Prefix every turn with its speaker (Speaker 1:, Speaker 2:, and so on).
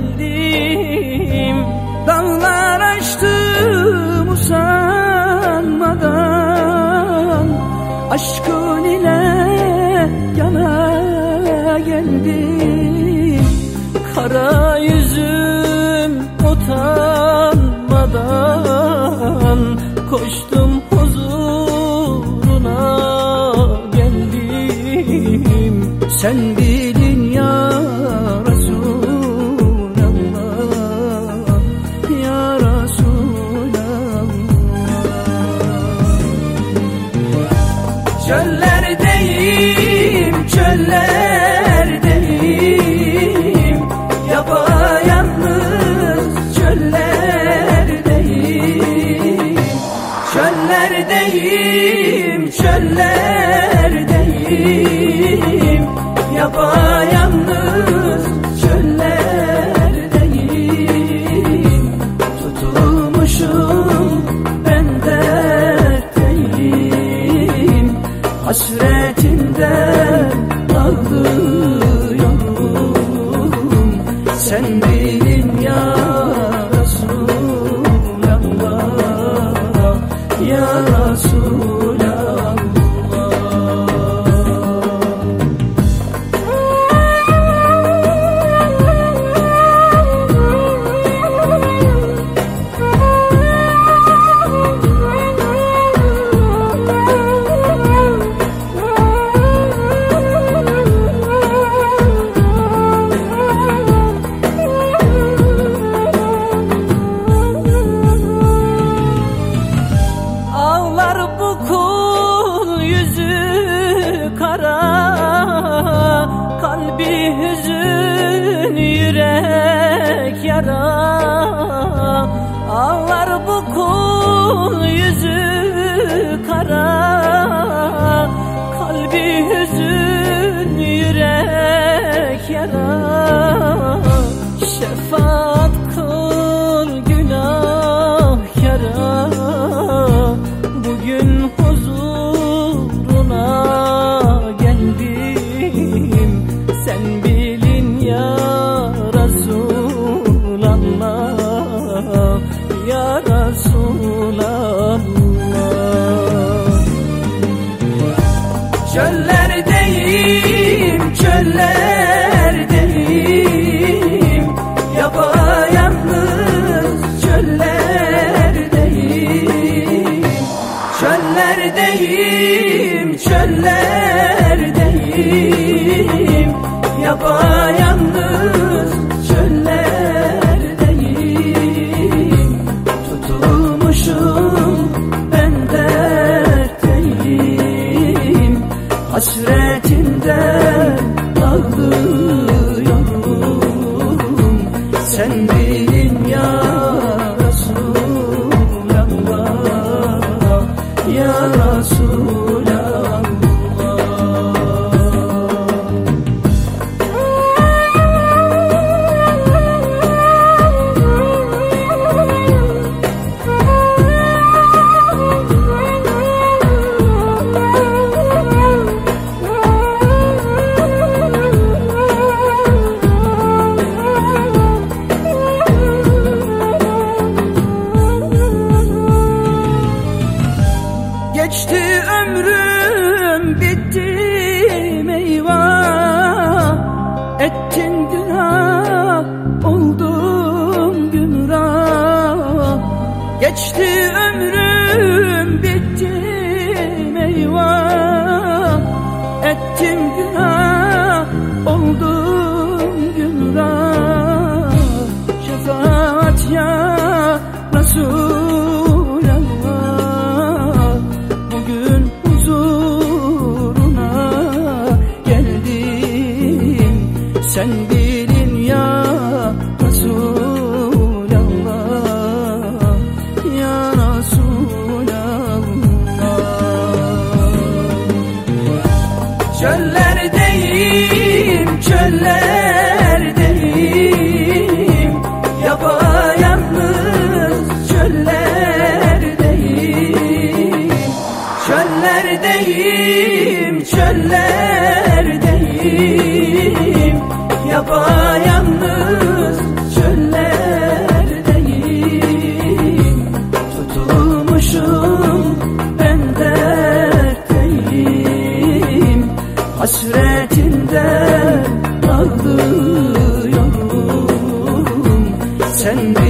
Speaker 1: geldim. Dağlar açtım usanmadan. Aşkın ile yana geldim. Kara yüzüm utanmadan. Koştum huzuruna geldim. Sen bir Çöllerdeyim, çöllerdeyim. Yapayalnız çöllerdeyim. Çöllerdeyim, çöllerdeyim Bilin ya Yapayalnız çöllerdeyim Tutulmuşum ben dertteyim Hasretinden ağlıyorum Geçti ömrüm bitti eyvah. Ettim günah oldum gümrah Şefaat ya Resulallah. Bugün huzuruna geldim. Sen ya çöllerdeyim. Yapayalnız çöllerdeyim. Tutulmuşum ben dertteyim. Hasretinden ağlıyorum Sen bir